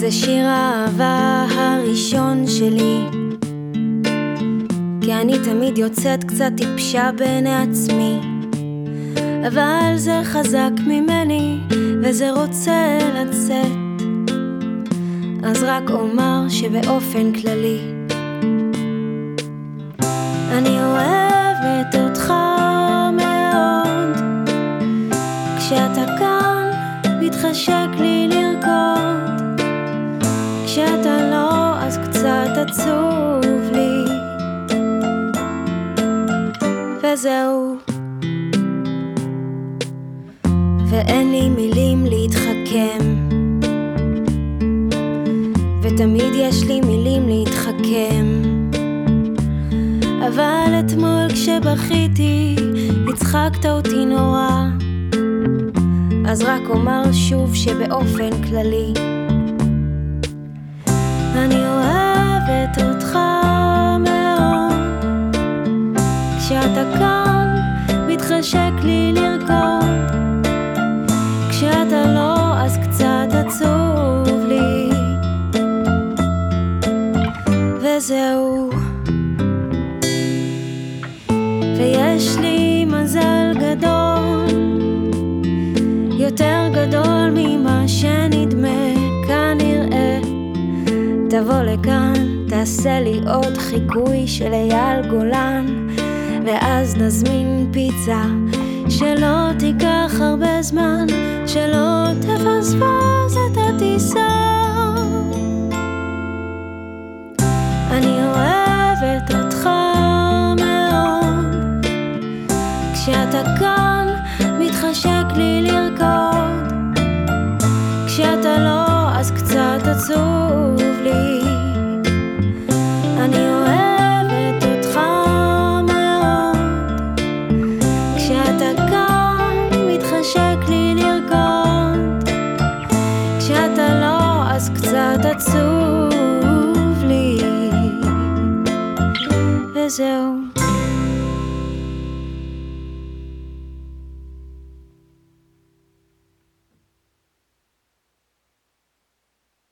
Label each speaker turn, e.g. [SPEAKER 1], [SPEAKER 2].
[SPEAKER 1] זה שיר האהבה הראשון שלי. כי אני תמיד יוצאת קצת טיפשה בעיני עצמי. אבל זה חזק ממני וזה רוצה לצאת. אז רק אומר שבאופן כללי עצוב לי. וזהו. ואין לי מילים להתחכם. ותמיד יש לי מילים להתחכם. אבל אתמול כשבכיתי, הצחקת אותי נורא. אז רק אומר שוב שבאופן כללי, יותר גדול ממה שנדמה כנראה. תבוא לכאן, תעשה לי עוד חיקוי של אייל גולן, ואז נזמין פיצה שלא תיקח הרבה זמן, אז קצת עצוב לי. אני אוהבת אותך מאוד, כשאתה כאן מתחשק לי לרקוד, כשאתה לא אז קצת עצוב לי. וזהו.